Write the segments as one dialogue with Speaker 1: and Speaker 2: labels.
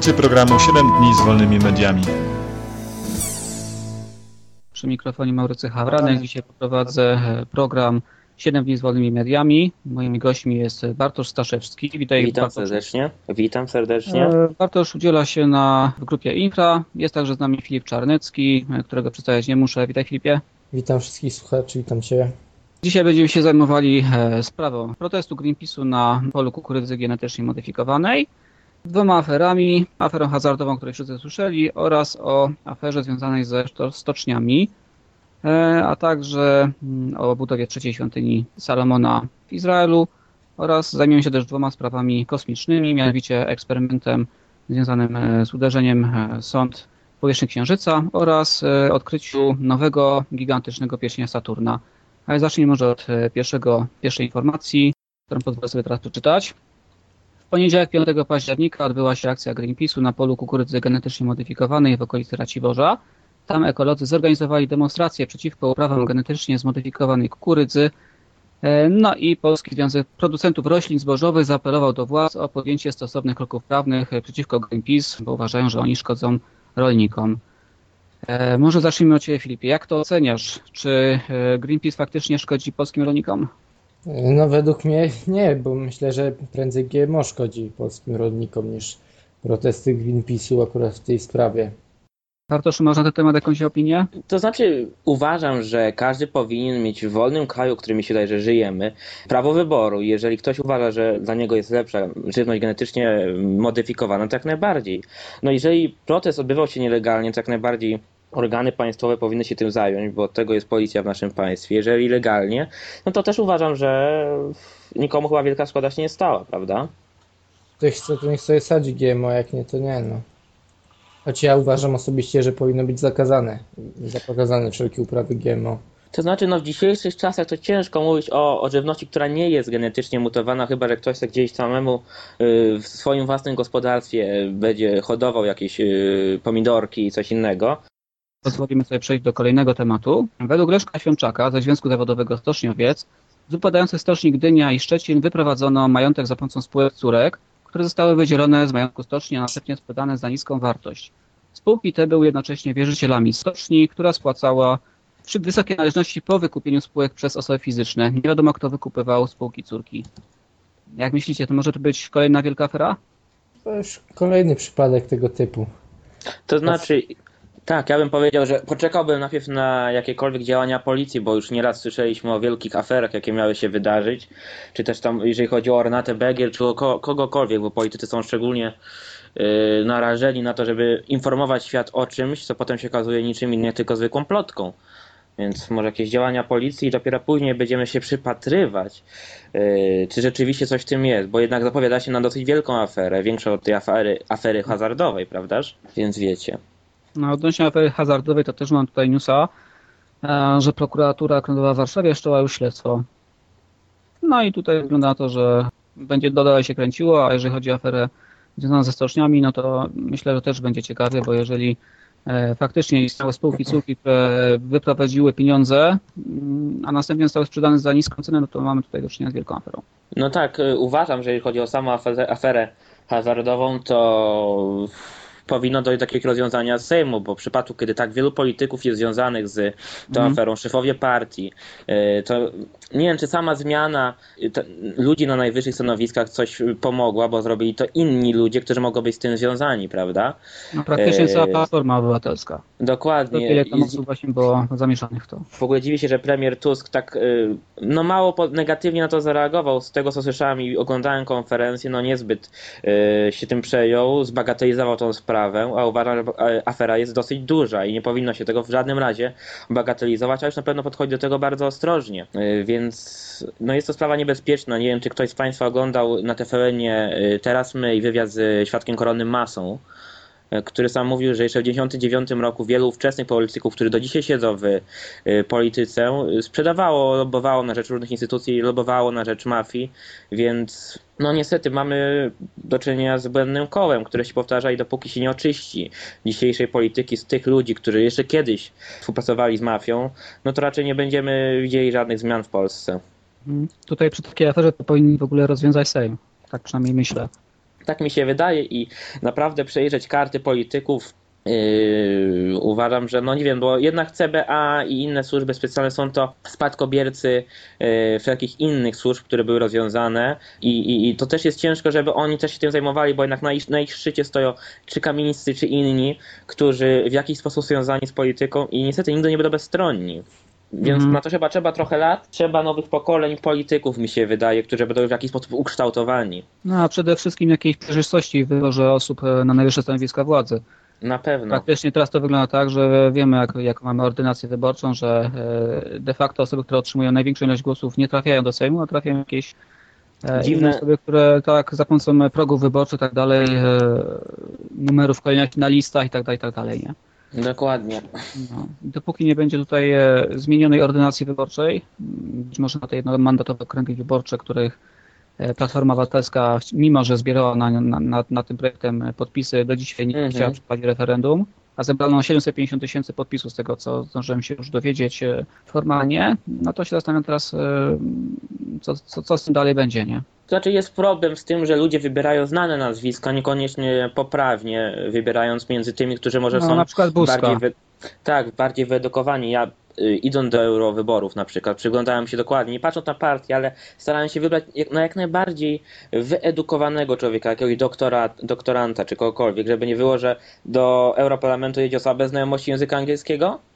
Speaker 1: Słuchacie programu 7 dni z wolnymi mediami.
Speaker 2: Przy mikrofonie Maurycy Hawranek. Dzisiaj poprowadzę e, program 7 dni z wolnymi mediami. Moimi gośćmi jest Bartosz Staszewski.
Speaker 3: Witaj, Witam Bartosz. serdecznie. Witam serdecznie.
Speaker 2: E, Bartosz udziela się na, w grupie Infra. Jest także z nami Filip Czarnecki, e, którego przedstawiać nie muszę. Witaj Filipie.
Speaker 4: Witam wszystkich słuchaczy, witam Cię.
Speaker 2: Dzisiaj będziemy się zajmowali sprawą protestu Greenpeace'u na polu kukurydzy genetycznie modyfikowanej dwoma aferami, aferą hazardową, o której wszyscy słyszeli oraz o aferze związanej ze stoczniami, e, a także mm, o budowie trzeciej świątyni Salomona w Izraelu oraz zajmiemy się też dwoma sprawami kosmicznymi, mianowicie eksperymentem związanym e, z uderzeniem e, sond powierzchni Księżyca oraz odkryciu nowego, gigantycznego pierścienia Saturna. Ale zacznijmy może od pierwszego, pierwszej informacji, którą pozwolę sobie teraz przeczytać poniedziałek 5 października odbyła się akcja Greenpeace'u na polu kukurydzy genetycznie modyfikowanej w okolicy Raciborza. Tam ekolodzy zorganizowali demonstrację przeciwko uprawom genetycznie zmodyfikowanej kukurydzy. E, no i Polski Związek Producentów Roślin Zbożowych zaapelował do władz o podjęcie stosownych kroków prawnych przeciwko Greenpeace, bo uważają, że oni szkodzą rolnikom. E, może zacznijmy od Ciebie, Filipie. Jak to oceniasz? Czy e, Greenpeace faktycznie szkodzi polskim rolnikom?
Speaker 4: No według mnie nie, bo myślę, że prędzej GMO szkodzi polskim rolnikom niż protesty Greenpeace'u akurat w tej sprawie.
Speaker 2: Bartosz, masz na ten temat jakąś opinię?
Speaker 3: To znaczy, uważam, że każdy powinien mieć w wolnym kraju, w którym mi się wydaje, że żyjemy, prawo wyboru. Jeżeli ktoś uważa, że dla niego jest lepsza żywność genetycznie modyfikowana, to jak najbardziej. No jeżeli protest odbywał się nielegalnie, to jak najbardziej organy państwowe powinny się tym zająć, bo od tego jest policja w naszym państwie. Jeżeli legalnie, no to też uważam, że nikomu chyba wielka szkoda się nie stała, prawda?
Speaker 4: Ktoś chce, to niech sobie sadzi GMO, jak nie, to nie, no. Choć ja uważam osobiście, że powinno być zakazane, zakazane wszelkie uprawy GMO.
Speaker 3: To znaczy, no w dzisiejszych czasach to ciężko mówić o, o żywności, która nie jest genetycznie mutowana, chyba że ktoś gdzieś samemu y, w swoim własnym gospodarstwie będzie hodował jakieś y, pomidorki i coś innego.
Speaker 2: Pozwolimy sobie przejść do kolejnego tematu. Według Leszka Świączaka ze Związku Zawodowego Stoczniowiec z upadających stoczni Gdynia i Szczecin wyprowadzono majątek za pomocą spółek córek, które zostały wydzielone z majątku stoczni, a następnie sprzedane za niską wartość. Spółki te były jednocześnie wierzycielami stoczni, która spłacała wysokie należności po wykupieniu spółek przez osoby fizyczne. Nie wiadomo, kto wykupywał spółki córki. Jak myślicie, to może to być kolejna wielka afera?
Speaker 4: To już kolejny przypadek tego typu.
Speaker 3: To znaczy, tak, ja bym powiedział, że poczekałbym najpierw na jakiekolwiek działania policji, bo już nieraz słyszeliśmy o wielkich aferach, jakie miały się wydarzyć, czy też tam, jeżeli chodzi o Ornatę Begier, czy o kogokolwiek, bo politycy są szczególnie yy, narażeni na to, żeby informować świat o czymś, co potem się okazuje niczym innym, tylko zwykłą plotką. Więc może jakieś działania policji i dopiero później będziemy się przypatrywać, yy, czy rzeczywiście coś w tym jest, bo jednak zapowiada się na dosyć wielką aferę, większą od tej afery, afery hazardowej, prawdaż? Więc wiecie.
Speaker 2: No, odnośnie afery hazardowej to też mam tutaj newsa, e, że prokuratura okręgowa w Warszawie wszczęła już śledztwo. No i tutaj wygląda na to, że będzie dalej się kręciło, a jeżeli chodzi o aferę związaną ze stoczniami, no to myślę, że też będzie ciekawie, bo jeżeli e, faktycznie istniały spółki córki, które wyprowadziły pieniądze, mm, a następnie zostały sprzedane za niską cenę, no to mamy tutaj do czynienia z wielką aferą.
Speaker 3: No tak, e, uważam, że jeżeli chodzi o samą aferę hazardową, to powinno dojść do takiego rozwiązania z Sejmu, bo w przypadku, kiedy tak wielu polityków jest związanych z tą mm. aferą, szefowie partii, e, to nie wiem, czy sama zmiana e, ludzi na najwyższych stanowiskach coś pomogła, bo zrobili to inni ludzie, którzy mogą być z tym związani, prawda?
Speaker 2: No praktycznie cała e, platforma obywatelska.
Speaker 3: Dokładnie.
Speaker 2: Wiele tam osób właśnie było zamieszanych w to.
Speaker 3: W ogóle dziwi się, że premier Tusk tak no mało negatywnie na to zareagował. Z tego, co słyszałem i oglądałem konferencję, no niezbyt się tym przejął, zbagatelizował tą sprawę a uważam, że afera jest dosyć duża i nie powinno się tego w żadnym razie bagatelizować, a już na pewno podchodzi do tego bardzo ostrożnie. Y, więc no jest to sprawa niebezpieczna. Nie wiem, czy ktoś z Państwa oglądał na TVN-ie y, teraz my i wywiad z świadkiem Korony Masą y, który sam mówił, że jeszcze w 1999 roku wielu ówczesnych polityków, którzy do dzisiaj siedzą w polityce, sprzedawało, lobowało na rzecz różnych instytucji, lobowało na rzecz mafii, więc no niestety mamy do czynienia z błędnym kołem, które się powtarza i dopóki się nie oczyści dzisiejszej polityki z tych ludzi, którzy jeszcze kiedyś współpracowali z mafią, no to raczej nie będziemy widzieli żadnych zmian w Polsce.
Speaker 2: Mhm. Tutaj przy takiej aferze to powinni w ogóle rozwiązać Sejm. Tak przynajmniej myślę.
Speaker 3: Tak mi się wydaje i naprawdę przejrzeć karty polityków Yy, uważam, że no nie wiem, bo jednak CBA i inne służby specjalne są to spadkobiercy yy, wszelkich innych służb, które były rozwiązane I, i, i to też jest ciężko, żeby oni też się tym zajmowali, bo jednak na ich, na ich szczycie stoją czy kamienicy, czy inni, którzy w jakiś sposób związani z polityką i niestety nigdy nie będą bezstronni. Więc
Speaker 2: Mhm.
Speaker 3: na to chyba trzeba trochę lat, trzeba nowych pokoleń polityków, mi się wydaje, którzy będą w jakiś sposób ukształtowani.
Speaker 2: No a przede wszystkim jakiejś przejrzystości w wyborze osób e, na najwyższe stanowiska władzy.
Speaker 3: Na pewno.
Speaker 2: Praktycznie teraz to wygląda tak, że wiemy, jak, jak mamy ordynację wyborczą, że e, de facto osoby, które otrzymują największą ilość głosów, nie trafiają do Sejmu, a trafiają jakieś e,
Speaker 3: Dziwne.
Speaker 2: osoby, które tak za pomocą progów wyborczych tak dalej, numerów kolejności na listach i tak dalej, i tak dalej, nie?
Speaker 3: Dokładnie.
Speaker 2: No. Dopóki nie będzie tutaj e, zmienionej ordynacji wyborczej, być może na te jednomandatowe okręgi wyborcze, których e, Platforma Obywatelska, mimo że zbierała na, na, na, na tym projektem podpisy, do dzisiaj nie
Speaker 3: Mhm.
Speaker 2: chciała przeprowadzić referendum, a zebrano 750 tysięcy podpisów z tego, co zdążyłem się już dowiedzieć e, formalnie, no to się zastanawiam teraz, e, co, co, co z tym dalej będzie, nie?
Speaker 3: To znaczy jest problem z tym, że ludzie wybierają znane nazwiska, niekoniecznie poprawnie, wybierając między tymi, którzy może
Speaker 2: No,
Speaker 3: są
Speaker 2: na przykład
Speaker 3: bardziej, wy... tak, bardziej wyedukowani. Ja idąc do eurowyborów na przykład, przyglądałem się dokładnie, nie patrząc na partię, ale starałem się wybrać na jak najbardziej wyedukowanego człowieka, jakiegoś doktora, doktoranta czy kogokolwiek, żeby nie było, że do Europarlamentu jedzie osoba bez znajomości języka angielskiego, y,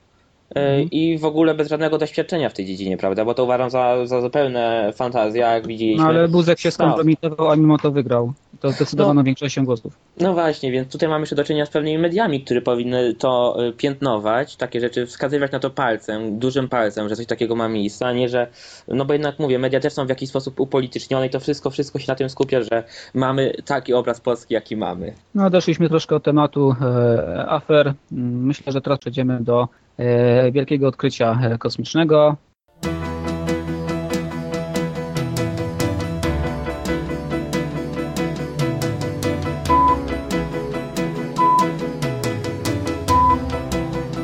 Speaker 2: Mhm.
Speaker 3: i w ogóle bez żadnego doświadczenia w tej dziedzinie, prawda? Bo to uważam za, za zupełne fantazje, a jak widzieliśmy.
Speaker 2: No ale Buzek się skompromitował, a mimo to wygrał. To zdecydowaną większością głosów.
Speaker 3: No właśnie, więc tutaj mamy jeszcze do czynienia z pewnymi mediami, które powinny to y, piętnować, takie rzeczy, wskazywać na to palcem, dużym palcem, że coś takiego ma miejsce, a nie, że, no bo jednak mówię, media też są w jakiś sposób upolitycznione i to wszystko, wszystko się na tym skupia, że mamy taki obraz Polski, jaki mamy.
Speaker 2: No, odeszliśmy troszkę od tematu e, afer. Myślę, że teraz przejdziemy do e, wielkiego odkrycia e, kosmicznego.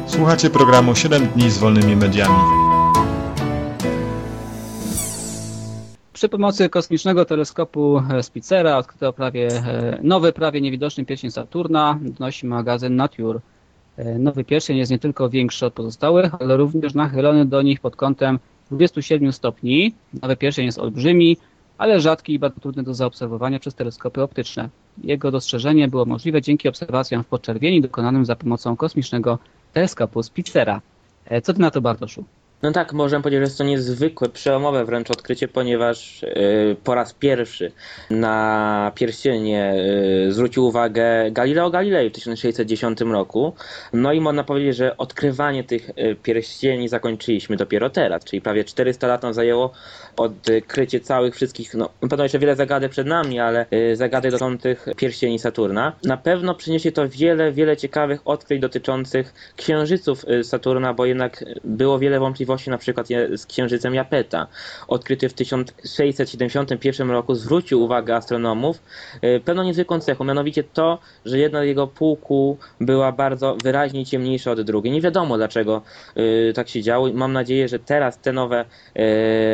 Speaker 1: Słuchacie programu 7 dni z wolnymi mediami.
Speaker 2: Przy pomocy kosmicznego teleskopu e, Spitzera odkryto prawie e, nowy, prawie niewidoczny pierścień Saturna, donosi magazyn Nature. E, Nowy pierścień jest nie tylko większy od pozostałych, ale również nachylony do nich pod kątem 27 stopni. Nowy pierścień jest olbrzymi, ale rzadki i bardzo trudny do zaobserwowania przez teleskopy optyczne. Jego dostrzeżenie było możliwe dzięki obserwacjom w podczerwieni dokonanym za pomocą kosmicznego teleskopu Spitzera. E, Co ty na to, Bartoszu?
Speaker 3: No tak, możemy powiedzieć, że jest to niezwykłe, przełomowe wręcz odkrycie, ponieważ y, po raz pierwszy na pierścienie y, zwrócił uwagę Galileo Galilei w 1610 roku. No i można powiedzieć, że odkrywanie tych y, pierścieni zakończyliśmy dopiero teraz, czyli prawie 400 lat nam zajęło odkrycie całych wszystkich, no na pewno jeszcze wiele zagadek przed nami, ale y, zagadek dotyczących pierścieni Saturna. Na pewno przyniesie to wiele, wiele ciekawych odkryć dotyczących księżyców y, Saturna, bo jednak było wiele wątpliwości na przykład z księżycem Japeta. Odkryty w 1671 roku zwrócił uwagę astronomów y, pewną niezwykłą cechą, mianowicie to, że jedna z jego półkół była bardzo wyraźnie ciemniejsza od drugiej. Nie wiadomo dlaczego y, tak się działo mam nadzieję, że teraz te nowe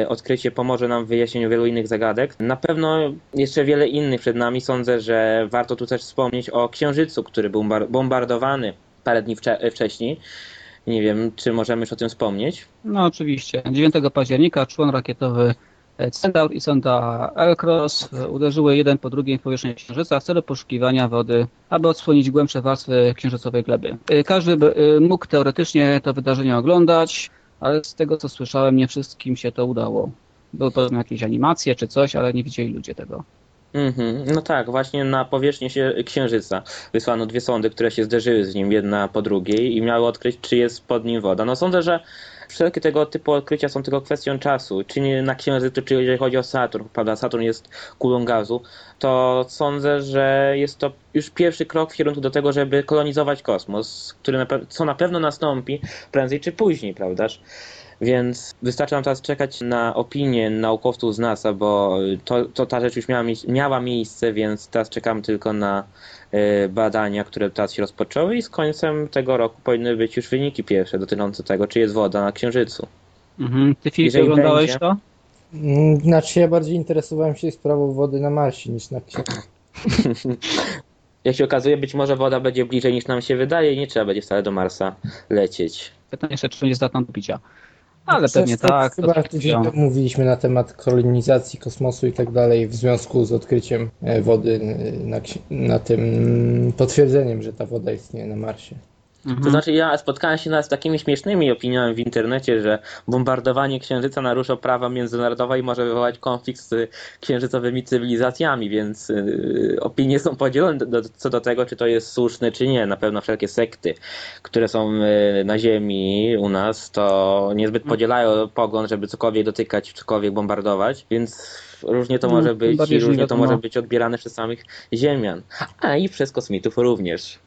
Speaker 3: y, odkrycie pomoże nam w wyjaśnieniu wielu innych zagadek. Na pewno jeszcze wiele innych przed nami. Sądzę, że warto tu też wspomnieć o Księżycu, który był bar- bombardowany parę dni wcze- wcześniej. Nie wiem, czy możemy już o tym wspomnieć.
Speaker 2: No oczywiście. 9 października człon rakietowy e, Centaur i sonda Alcross e, uderzyły jeden po drugim w powierzchnię Księżyca w celu poszukiwania wody, aby odsłonić głębsze warstwy księżycowej gleby. E, Każdy mógł teoretycznie to wydarzenie oglądać, ale z tego co słyszałem, nie wszystkim się to udało. Były potem jakieś animacje czy coś, ale nie widzieli ludzie tego.
Speaker 3: Mhm. No tak, właśnie na powierzchnię się Księżyca wysłano dwie sondy, które się zderzyły z nim jedna po drugiej i miały odkryć, czy jest pod nim woda. No sądzę, że wszelkie tego typu odkrycia są tylko kwestią czasu. Czy nie na Księżycu, czy jeżeli chodzi o Saturn, prawda, Saturn jest kulą gazu, to sądzę, że jest to już pierwszy krok w kierunku do tego, żeby kolonizować kosmos, który na co na pewno nastąpi prędzej czy później, prawdaż? Więc wystarczy nam teraz czekać na opinię naukowców z NASA, bo to, to ta rzecz już miała, miała miejsce, więc teraz czekamy tylko na y, badania, które teraz się rozpoczęły i z końcem tego roku powinny być już wyniki pierwsze dotyczące tego, czy jest woda na Księżycu.
Speaker 2: Mhm. Ty Filip
Speaker 3: Jeżeli
Speaker 2: oglądałeś
Speaker 3: będzie.
Speaker 2: to?
Speaker 4: Mm, Znaczy ja bardziej interesowałem się sprawą wody na Marsie niż na Księżycu.
Speaker 3: Jak się okazuje, być może woda będzie bliżej niż nam się wydaje i nie trzeba będzie wcale do Marsa lecieć.
Speaker 2: Pytanie jeszcze, czy będzie zdatna do picia. Ale
Speaker 4: No Przecież
Speaker 2: pewnie
Speaker 4: to
Speaker 2: tak.
Speaker 4: Chyba
Speaker 2: to mówią.
Speaker 4: temu mówiliśmy na temat kolonizacji kosmosu i tak dalej w związku z odkryciem e, wody e, na, na tym mm, potwierdzeniem, że ta woda istnieje na Marsie.
Speaker 2: Mhm.
Speaker 3: To znaczy ja spotkałem się nawet z takimi śmiesznymi opiniami w internecie, że bombardowanie Księżyca narusza prawa międzynarodowe i może wywołać konflikt z księżycowymi cywilizacjami, więc yy, opinie są podzielone do, do, co do tego, czy to jest słuszne, czy nie. Na pewno wszelkie sekty, które są yy, na Ziemi u nas, to niezbyt podzielają pogląd, żeby cokolwiek dotykać, cokolwiek bombardować, więc różnie to
Speaker 2: No,
Speaker 3: może być i różnie to może być odbierane przez samych Ziemian. A i przez kosmitów również.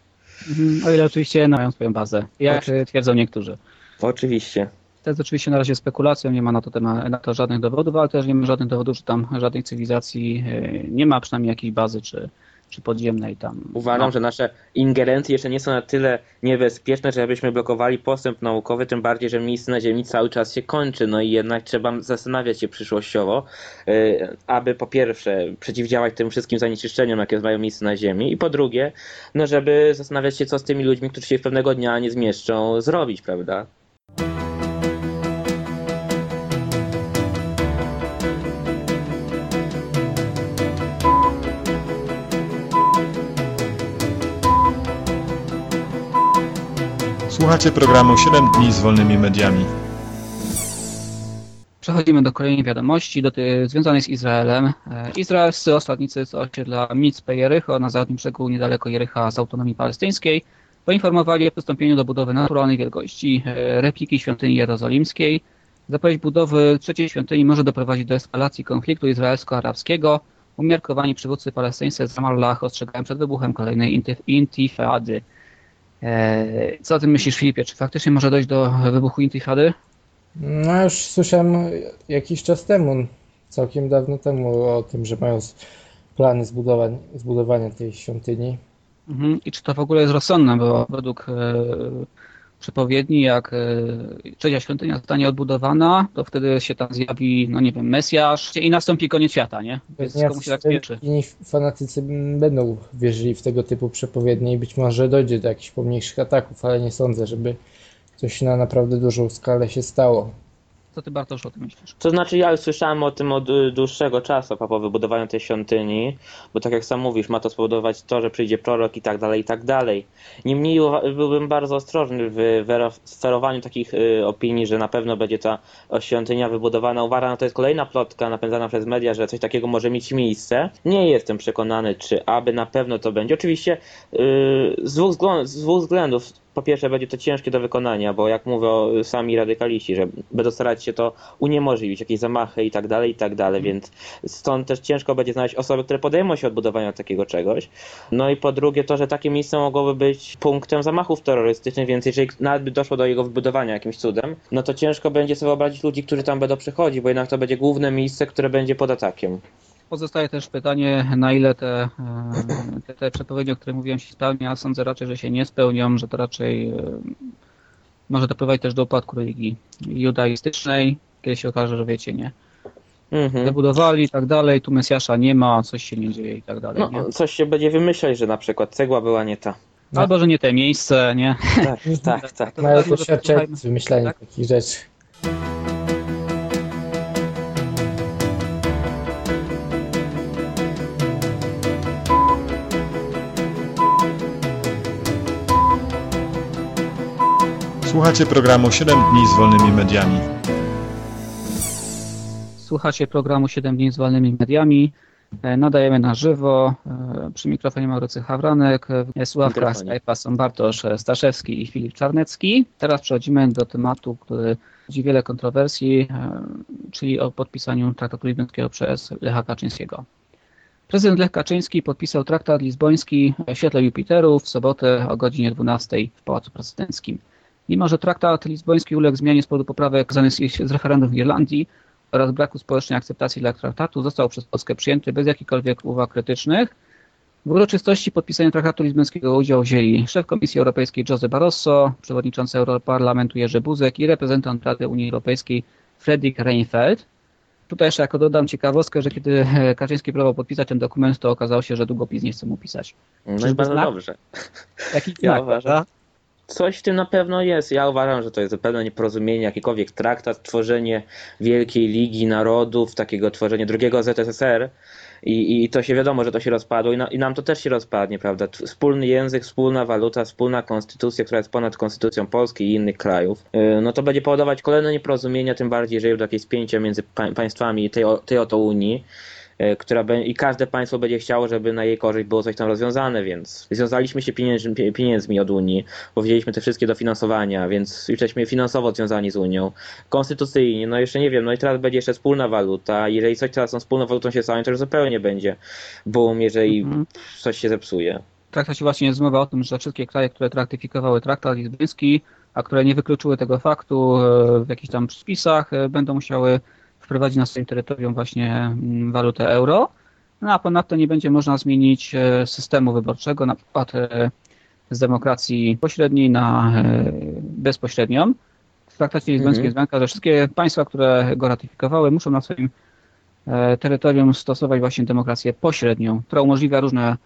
Speaker 2: Mhm. O ile oczywiście mają swoją bazę, jak twierdzą niektórzy.
Speaker 3: Oczywiście.
Speaker 2: To jest oczywiście na razie spekulacją, nie ma na to, tema, na to żadnych dowodów, ale też nie ma żadnych dowodów, że tam żadnej cywilizacji e, nie ma, przynajmniej jakiejś bazy czy, czy podziemnej tam.
Speaker 3: Uważam,
Speaker 2: No.
Speaker 3: że nasze ingerencje jeszcze nie są na tyle niebezpieczne, żebyśmy blokowali postęp naukowy, tym bardziej, że miejsce na Ziemi cały czas się kończy. No i jednak trzeba zastanawiać się przyszłościowo, y, aby po pierwsze przeciwdziałać tym wszystkim zanieczyszczeniom, jakie mają miejsce na Ziemi, i po drugie, no żeby zastanawiać się, co z tymi ludźmi, którzy się pewnego dnia nie zmieszczą, zrobić, prawda?
Speaker 1: Słuchacie programu 7 dni z wolnymi mediami.
Speaker 2: Przechodzimy do kolejnej wiadomości doty- związanej z Izraelem. E, Izraelscy ostatnicy z osiedla Mitzpe Jericho na zachodnim brzegu niedaleko Jericha z autonomii palestyńskiej poinformowali o przystąpieniu do budowy naturalnej wielkości e, repliki świątyni jerozolimskiej. Zapowiedź budowy trzeciej świątyni może doprowadzić do eskalacji konfliktu izraelsko-arabskiego. Umiarkowani przywódcy palestyńscy z Ramallah ostrzegają przed wybuchem kolejnej intif- intifady. E, Co o tym myślisz, Filipie? Czy faktycznie może dojść do wybuchu intifady?
Speaker 4: No już słyszałem jakiś czas temu, całkiem dawno temu o tym, że mają plany zbudowań, zbudowania tej świątyni.
Speaker 2: Mhm. I czy to w ogóle jest rozsądne, bo według e, przepowiedni, jak e, trzecia świątynia zostanie odbudowana, to wtedy się tam zjawi, no nie wiem, Mesjasz i nastąpi koniec świata, nie? Więc komu się tak spieszy.
Speaker 4: inni fanatycy będą wierzyli w tego typu przepowiednie i być może dojdzie do jakichś pomniejszych ataków, ale nie sądzę, żeby coś na naprawdę dużą skalę się stało.
Speaker 2: Co ty, Bartosz, o tym myślisz?
Speaker 3: To znaczy, ja już słyszałem o tym od y, dłuższego czasu, po wybudowaniu tej świątyni, bo tak jak sam mówisz, ma to spowodować to, że przyjdzie prorok i tak dalej, i tak dalej. Niemniej byłbym bardzo ostrożny w sferowaniu takich y, opinii, że na pewno będzie ta świątynia wybudowana. Uważam, że to jest kolejna plotka napędzana przez media, że coś takiego może mieć miejsce. Nie jestem przekonany, czy aby na pewno to będzie. Oczywiście y, z dwóch względów. Po pierwsze, będzie to ciężkie do wykonania, bo jak mówią sami radykaliści, że będą starać się to uniemożliwić, jakieś zamachy i tak dalej, i tak dalej, więc stąd też ciężko będzie znaleźć osoby, które podejmą się odbudowania takiego czegoś. No i po drugie to, że takie miejsce mogłoby być punktem zamachów terrorystycznych, więc jeżeli nawet by doszło do jego wybudowania jakimś cudem, no to ciężko będzie sobie wyobrazić ludzi, którzy tam będą przychodzić, bo jednak to będzie główne miejsce, które będzie pod atakiem.
Speaker 2: Pozostaje też pytanie, na ile te, e, te, te przepowiednie, o których mówiłem, się spełnia. Sądzę raczej, że się nie spełnią, że to raczej e, może doprowadzić też do upadku religii judaistycznej, kiedy się okaże, że wiecie, nie.
Speaker 3: Mhm.
Speaker 2: Wybudowali i tak dalej, tu Mesjasza nie ma, coś się nie dzieje i tak dalej, nie?
Speaker 3: No, coś się będzie wymyślać, że na przykład cegła była nie ta.
Speaker 4: No.
Speaker 2: Albo, że nie te miejsce, nie?
Speaker 3: Tak, tak, tak.
Speaker 2: To
Speaker 4: Mają doświadczenie
Speaker 2: posłuchajmy.
Speaker 4: z wymyślaniem
Speaker 2: Tak?
Speaker 4: takich rzeczy.
Speaker 1: Słuchacie programu 7 dni z wolnymi mediami.
Speaker 2: Słuchacie programu 7 dni z wolnymi mediami. E, Nadajemy na żywo. E, Przy mikrofonie Maurycy Hawranek. W słuchawkach
Speaker 3: Mikrofonie.
Speaker 2: Skype'a są Bartosz Staszewski i Filip Czarnecki. Teraz przechodzimy do tematu, który budzi wiele kontrowersji, e, czyli o podpisaniu traktatu lizbońskiego przez Lecha Kaczyńskiego. Prezydent Lech Kaczyński podpisał traktat lizboński w świetle Jupiteru w sobotę o godzinie 12 w Pałacu Prezydenckim. Mimo, że traktat lizboński uległ zmianie z powodu poprawek związanych z referendum w Irlandii oraz braku społecznej akceptacji dla traktatu, został przez Polskę przyjęty bez jakichkolwiek uwag krytycznych. W uroczystości podpisania traktatu lizbońskiego udział wzięli szef Komisji Europejskiej Jose Barroso, przewodniczący Europarlamentu Jerzy Buzek i reprezentant Rady Unii Europejskiej Fredrik Reinfeldt. Tutaj jeszcze jako dodam ciekawostkę, że kiedy e, Kaczyński próbował podpisać ten dokument, to okazało się, że długopis nie chce mu pisać.
Speaker 3: No i bardzo dobrze.
Speaker 2: Jaki
Speaker 3: Ja
Speaker 2: znak,
Speaker 3: uważam.
Speaker 2: prawda?
Speaker 3: Coś w tym na pewno jest. Ja uważam, że to jest zupełne nieporozumienie, jakikolwiek traktat, tworzenie Wielkiej Ligi Narodów, takiego tworzenie drugiego ZSSR i, i to się wiadomo, że to się rozpadło i, na, i nam to też się rozpadnie, prawda? Wspólny język, wspólna waluta, wspólna konstytucja, która jest ponad konstytucją Polski i innych krajów. Yy, No to będzie powodować kolejne nieporozumienia, tym bardziej, jeżeli będzie jakieś spięcie między pa- państwami tej, o- tej oto Unii. Yy, Która be, I każde państwo będzie chciało, żeby na jej korzyść było coś tam rozwiązane, więc związaliśmy się pieniędzy, pie- pieniędzmi od Unii, bo wzięliśmy te wszystkie dofinansowania, więc jesteśmy finansowo związani z Unią. Konstytucyjnie, no jeszcze nie wiem, no i teraz będzie jeszcze wspólna waluta. Jeżeli coś teraz tą wspólną walutą się stanie, to już zupełnie będzie boom, jeżeli
Speaker 2: Mhm.
Speaker 3: coś się zepsuje.
Speaker 2: W traktacie właśnie jest mowa o tym, że wszystkie kraje, które ratyfikowały traktat lizboński, a które nie wykluczyły tego faktu e, w jakichś tam spisach, e, będą musiały wprowadzić na swoim terytorium właśnie mm, walutę euro. No a ponadto nie będzie można zmienić e, systemu wyborczego, na przykład e, z demokracji pośredniej na e, bezpośrednią. W traktacie lizbońskim
Speaker 3: Mhm.
Speaker 2: jest że wszystkie państwa, które go ratyfikowały, muszą na swoim terytorium stosować właśnie demokrację pośrednią, która umożliwia różne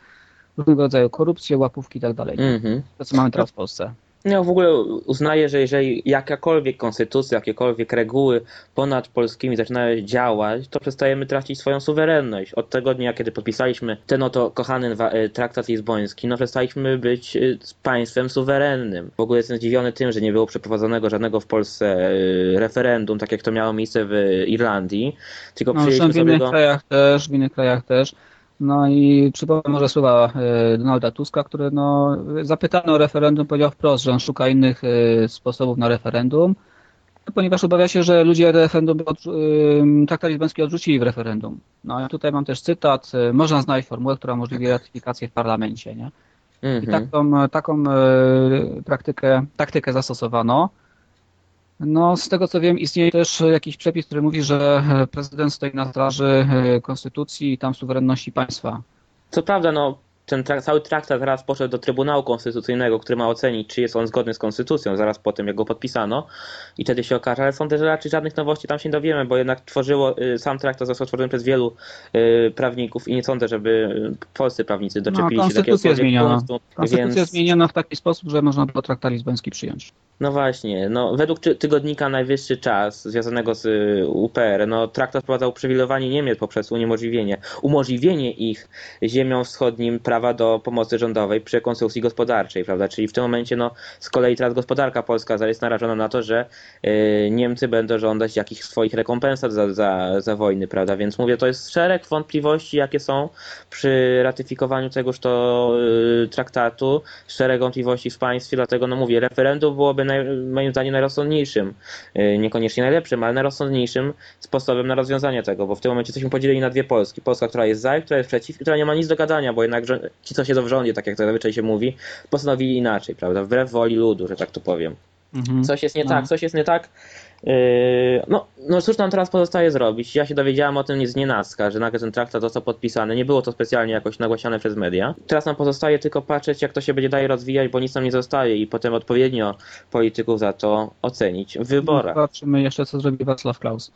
Speaker 2: różnego rodzaju korupcję, łapówki i tak dalej.
Speaker 3: Mhm.
Speaker 2: To, co mamy teraz w Polsce.
Speaker 3: Ja w ogóle uznaję, że jeżeli jakakolwiek konstytucja, jakiekolwiek reguły ponad polskimi zaczynają działać, to przestajemy tracić swoją suwerenność. Od tego dnia, kiedy podpisaliśmy ten oto kochany e, traktat lizboński, no przestaliśmy być e, państwem suwerennym. W ogóle jestem zdziwiony tym, że nie było przeprowadzonego żadnego w Polsce e, referendum, tak jak to miało miejsce w Irlandii, tylko
Speaker 2: No,
Speaker 3: przyjęliśmy
Speaker 2: w
Speaker 3: sobie
Speaker 2: innych
Speaker 3: go...
Speaker 2: krajach też, w innych krajach też. No i przypomnę może słowa e, Donalda Tuska, który no, zapytany o referendum powiedział wprost, że on szuka innych e, sposobów na referendum, ponieważ obawia się, że ludzie referendum e, traktat lizboński odrzucili w referendum. No i tutaj mam też cytat, można znaleźć formułę, która umożliwi ratyfikację w parlamencie, nie? I
Speaker 3: Mhm.
Speaker 2: taką, taką praktykę, taktykę zastosowano. No, z tego co wiem, istnieje też jakiś przepis, który mówi, że e, prezydent stoi na straży e, konstytucji i tam suwerenności państwa.
Speaker 3: Co prawda, no, ten trak- cały traktat teraz poszedł do Trybunału Konstytucyjnego, który ma ocenić, czy jest on zgodny z konstytucją, zaraz po tym, jak go podpisano. I wtedy się okaże, ale sądzę, że raczej żadnych nowości tam się nie dowiemy, bo jednak tworzyło, y, sam traktat został stworzony przez wielu y, prawników i nie sądzę, żeby y, polscy prawnicy doczepili się do
Speaker 2: No, konstytucję
Speaker 3: jakiegokolwiek
Speaker 2: zmieniono.
Speaker 3: punktu.
Speaker 2: Konstytucję
Speaker 3: Więc,
Speaker 2: zmieniono w taki sposób, że można było traktat lizboński przyjąć.
Speaker 3: no właśnie, no, według ty- tygodnika Najwyższy Czas, związanego z y, UPR, no, traktat wprowadzał uprzywilejowanie Niemiec poprzez uniemożliwienie, umożliwienie ich ziemią wschodnim prawa do pomocy rządowej przy rekonstrukcji gospodarczej, prawda? Czyli w tym momencie, no, z kolei teraz gospodarka polska jest narażona na to, że y, Niemcy będą żądać jakichś swoich rekompensat za, za, za wojny, prawda? Więc mówię, to jest szereg wątpliwości, jakie są przy ratyfikowaniu tegoż to y, traktatu, szereg wątpliwości w państwie, dlatego no mówię, referendum byłoby naj, moim zdaniem najrozsądniejszym, y, niekoniecznie najlepszym, ale najrozsądniejszym sposobem na rozwiązanie tego, bo w tym momencie jesteśmy podzieleni na dwie Polski. Polska, która jest za i która jest przeciw, i która nie ma nic do gadania, bo jednak ci, co siedzą w rządzie, tak jak to zazwyczaj się mówi, postanowili inaczej, prawda? Wbrew woli ludu, że tak to powiem.
Speaker 2: Mhm.
Speaker 3: Coś jest nie
Speaker 2: No.
Speaker 3: tak, coś jest nie tak. Yy, no, no cóż nam teraz pozostaje zrobić? Ja się dowiedziałem o tym z nienacka, że nagle ten traktat został podpisany. Nie było to specjalnie jakoś nagłaśniane przez media. Teraz nam pozostaje tylko patrzeć, jak to się będzie dalej rozwijać, bo nic nam nie zostaje i potem odpowiednio polityków za to ocenić w wyborach.
Speaker 2: Zobaczymy jeszcze, co zrobi Václav Klaus.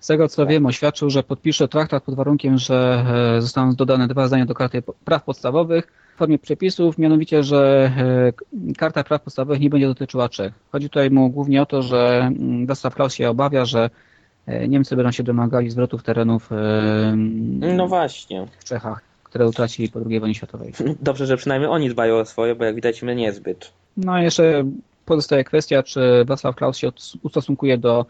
Speaker 2: Z tego co wiem, oświadczył, że podpisze traktat pod warunkiem, że e, zostaną dodane dwa zdania do karty praw podstawowych w formie przepisów, mianowicie, że e, karta praw podstawowych nie będzie dotyczyła Czech. Chodzi tutaj mu głównie o to, że mm, Václav Klaus się obawia, że e, Niemcy będą się domagali zwrotów terenów e,
Speaker 3: No właśnie.
Speaker 2: w Czechach, które utracili po II wojnie światowej.
Speaker 3: Dobrze, że przynajmniej oni dbają o swoje, bo jak widać my niezbyt.
Speaker 2: No jeszcze pozostaje kwestia, czy Václav Klaus się ustosunkuje do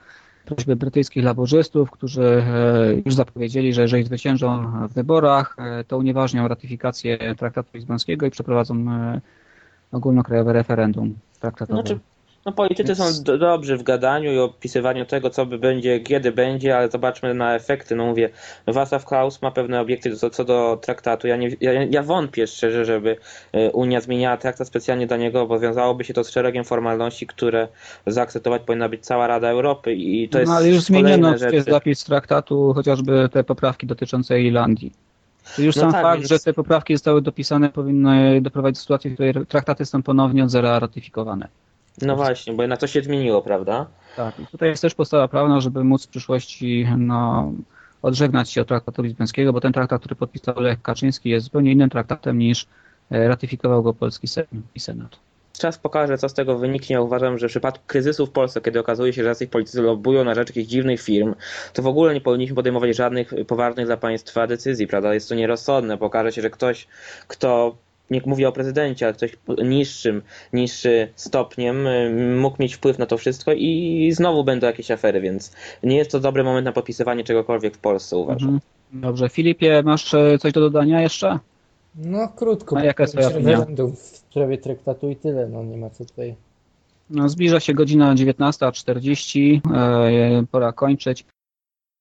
Speaker 2: prośby brytyjskich laborzystów, którzy e, już zapowiedzieli, że jeżeli zwyciężą w wyborach, e, to unieważnią ratyfikację traktatu lizbońskiego i przeprowadzą e, ogólnokrajowe referendum traktatowe.
Speaker 3: Znaczy, no politycy
Speaker 2: Więc-
Speaker 3: są do, dobrzy w gadaniu i opisywaniu tego, co by będzie, kiedy będzie, ale zobaczmy na efekty. No mówię, Václav Klaus ma pewne obiekty co, co do traktatu. Ja, nie, ja, ja wątpię szczerze, żeby e, Unia zmieniała traktat specjalnie dla niego, bo wiązałoby się to z szeregiem formalności, które zaakceptować powinna być cała Rada Europy i to jest
Speaker 2: no, ale już zmieniono przecież zapis traktatu, chociażby te poprawki dotyczące Irlandii. Czyli już
Speaker 3: No
Speaker 2: sam
Speaker 3: tak,
Speaker 2: fakt,
Speaker 3: więc-
Speaker 2: że te poprawki zostały dopisane, powinny doprowadzić do sytuacji, w której traktaty są ponownie od zera ratyfikowane.
Speaker 3: No właśnie, bo jednak to się zmieniło, prawda?
Speaker 2: Tak, i tutaj jest też podstawa prawna, żeby móc w przyszłości no, odżegnać się od traktatu lizbońskiego, bo ten traktat, który podpisał Lech Kaczyński jest zupełnie innym traktatem niż e, ratyfikował go polski Sejm i Senat.
Speaker 3: Czas pokaże, co z tego wyniknie. Ja uważam, że w przypadku kryzysu w Polsce, kiedy okazuje się, że jacyś politycy lobbują na rzecz jakichś dziwnych firm, to w ogóle nie powinniśmy podejmować żadnych poważnych dla państwa decyzji, prawda? Jest to nierozsądne. Pokaże się, że ktoś, kto nie mówię o prezydencie, ale ktoś niższym, niższy stopniem y, mógł mieć wpływ na to wszystko i znowu będą jakieś afery, więc nie jest to dobry moment na podpisywanie czegokolwiek w Polsce, uważam.
Speaker 2: Mhm. Dobrze, Filipie, masz e, coś do dodania jeszcze?
Speaker 4: No krótko,
Speaker 2: A jaka jest twoja opinia?
Speaker 4: w sprawie traktatu i tyle, no nie ma co tutaj
Speaker 2: No, zbliża się godzina 19.40, e, pora kończyć.